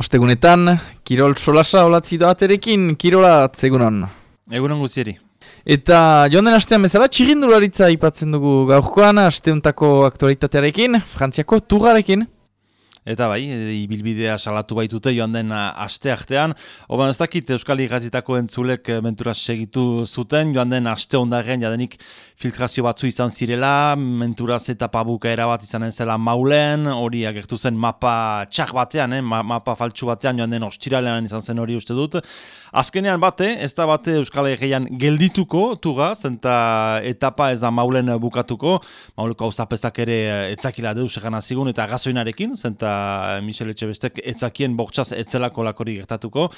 Ostegunetan, Kirol Solasa olatzi doaterekin, Kirola atzegunan. Egunon guzieri. Eta joan den astean bezala, txirindularitza ipatzen dugu gaurkoan, asteuntako aktualitatearekin, frantziako tugarekin. Eta bai, ibilbidea salatu baitute joan den aste artean. Oban ez dakit Euskal Iratitako entzulek menturaz segitu zuten, joan den aste ondaren jadenik filtrazio batzu izan zirela, menturaz eta pabuka erabat izanen zela maulen, hori agertu zen mapa txak batean, eh? mapa faltsu batean joan den ostiralean izan zen hori uste dut. Azkenean bate, ez da bate Euskal Herrian geldituko, tuga, zenta etapa ez da maulen bukatuko, mauleko hau ere etzakila deus egan azigun eta gazoinarekin, zenta Michel Etxebestek etzakien bortxaz etzelako lakori gertatuko.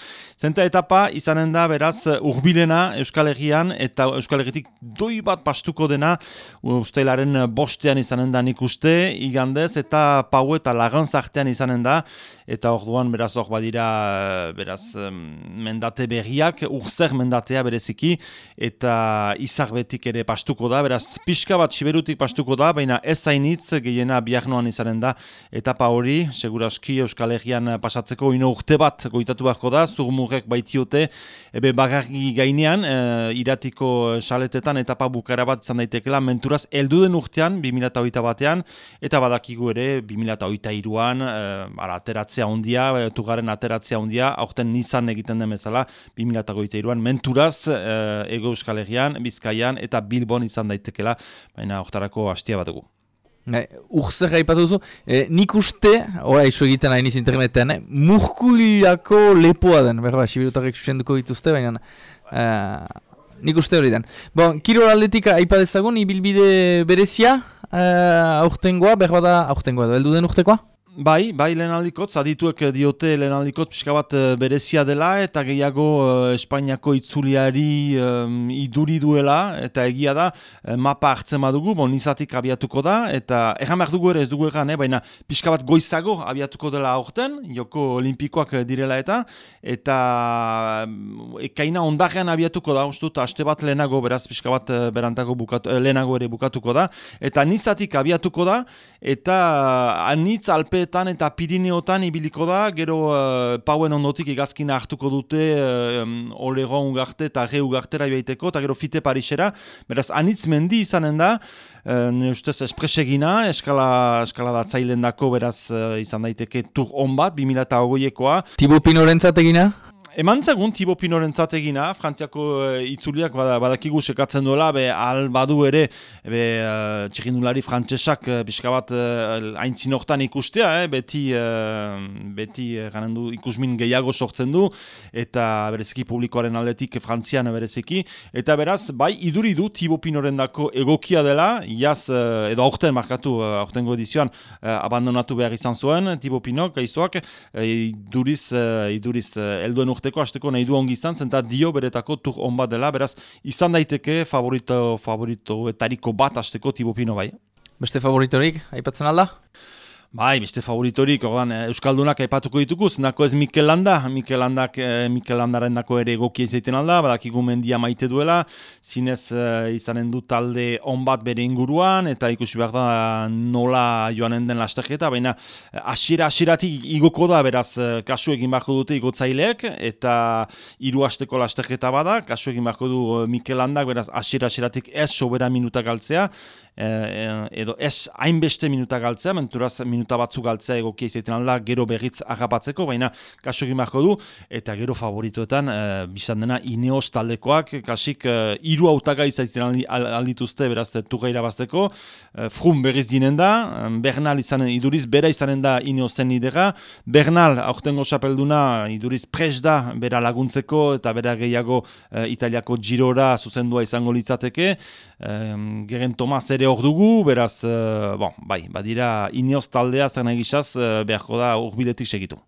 Zenta etapa izanen da beraz urbilena Euskal Herrian eta Euskal Herritik doi bat pastuko dena ustelaren bostean izanen da nik uste, igandez eta pau eta lagantz artean izanen da. Eta orduan beraz hor badira beraz mendate berriak, urzer mendatea bereziki eta izar betik ere pastuko da, beraz pixka bat siberutik pastuko da, baina ez zainitz gehiena biarnoan izanen da etapa hori, seguraski Euskal Herrian pasatzeko ino urte bat goitatu beharko da, zurmurrek baitiote, ebe bagargi gainean, e, iratiko saletetan etapa bukara bat izan daitekela, menturaz, eldu den urtean, 2008 batean, eta badakigu ere, 2008an, e, ara, ateratzea ondia, e, tugaren ateratzea ondia, aurten nizan egiten den bezala, 2008an, menturaz, e, ego Euskal Herrian, Bizkaian, eta Bilbon izan daitekela, baina hortarako hastia bat dugu. Ne, urzer gaipatu duzu, e, nik uste, ora iso egiten hain internetean, eh, murkuliako lepoa den, berba, sibirutarek susenduko dituzte, baina e, nik uste hori den. Bon, kirol aldetik aipadezagun, ibilbide berezia, e, aurtengoa, berba da, aurtengoa, heldu den urtekoa? Bai, bai lehen aldikot, zadituek diote lehen aldikot pixka bat eh, berezia dela eta gehiago uh, Espainiako itzuliari um, iduri duela eta egia da uh, mapa hartzen badugu, bon, nizatik abiatuko da eta erran behar dugu ere ez dugu erran, eh, baina pixka bat goizago abiatuko dela aurten, joko olimpikoak direla eta eta ekaina ondarean abiatuko da, ustut, haste bat lehenago beraz pixka bat berantako bukatu, lehenago ere bukatuko da eta nizatik abiatuko da eta anitz alpe eta Pirineotan ibiliko da, gero uh, pauen ondotik egazkina hartuko dute uh, um, Olero ungarte eta Re ungartera ibaiteko, eta gero Fite Parisera. Beraz, anitz mendi izanen da, uh, ustez espresegina, eskala, eskala da zailen dako, beraz, uh, izan daiteke tur on bat, 2008koa. Tibo Pinorentzat egina? Eman zagun Tibo Pinoren zategina, frantziako uh, itzuliak badakigu sekatzen duela, be al badu ere, be uh, txekindulari frantzesak uh, pixka bat uh, aintzinortan ikustea, eh? beti, uh, beti uh, du ikusmin gehiago sortzen du, eta bereziki publikoaren aldetik frantzian bereziki, eta beraz, bai, iduri du Tibo Pinoren dako egokia dela, jaz, uh, edo aurten markatu, uh, aurtengo edizioan, uh, abandonatu behar izan zuen, Tibo Pinok, gaizoak, uh, iduriz, uh, iduriz, uh, elduen urteko, hasteko nahi du ongi izan, zenta dio beretako tur on bat dela, beraz, izan daiteke favorito, favorito etariko bat hasteko tibopino bai. Beste favoritorik, aipatzen alda? Bai, beste favoritorik, ordan, eh, Euskaldunak aipatuko ditugu, zenako ez Mikel Landa, Mikel, Landak, eh, Mikel Landaren dako ere egokia izaiten alda, badakigu mendia maite duela, zinez eh, izanen du talde onbat bere inguruan, eta ikusi behar da nola joanen den lasteketa, baina asira asiratik igoko da, beraz, kasu egin beharko dute igotzaileek, eta hiru asteko lasteketa bada, kasu egin beharko du Mikel Landak, beraz, asira asiratik ez sobera minuta galtzea, edo ez hainbeste minuta galtzea, menturaz minuta batzu galtzea egokia izaten alda, gero berriz agapatzeko, baina kaso egin beharko du, eta gero favorituetan, e, bizan dena, Ineos taldekoak, kasik, e, iru autaga izaten aldituzte, beraz, tuga irabazteko, e, frum berriz dinen da, Bernal izanen, iduriz, bera izanen da Ineosen idera, Bernal, aurtengo xapelduna, iduriz, pres da, bera laguntzeko, eta bera gehiago e, italiako girora zuzendua izango litzateke, e, geren Tomas ere hor dugu, beraz, e, bon, bai, badira, Ineos talde aldea zer nahi eh, beharko da urbiletik segitu.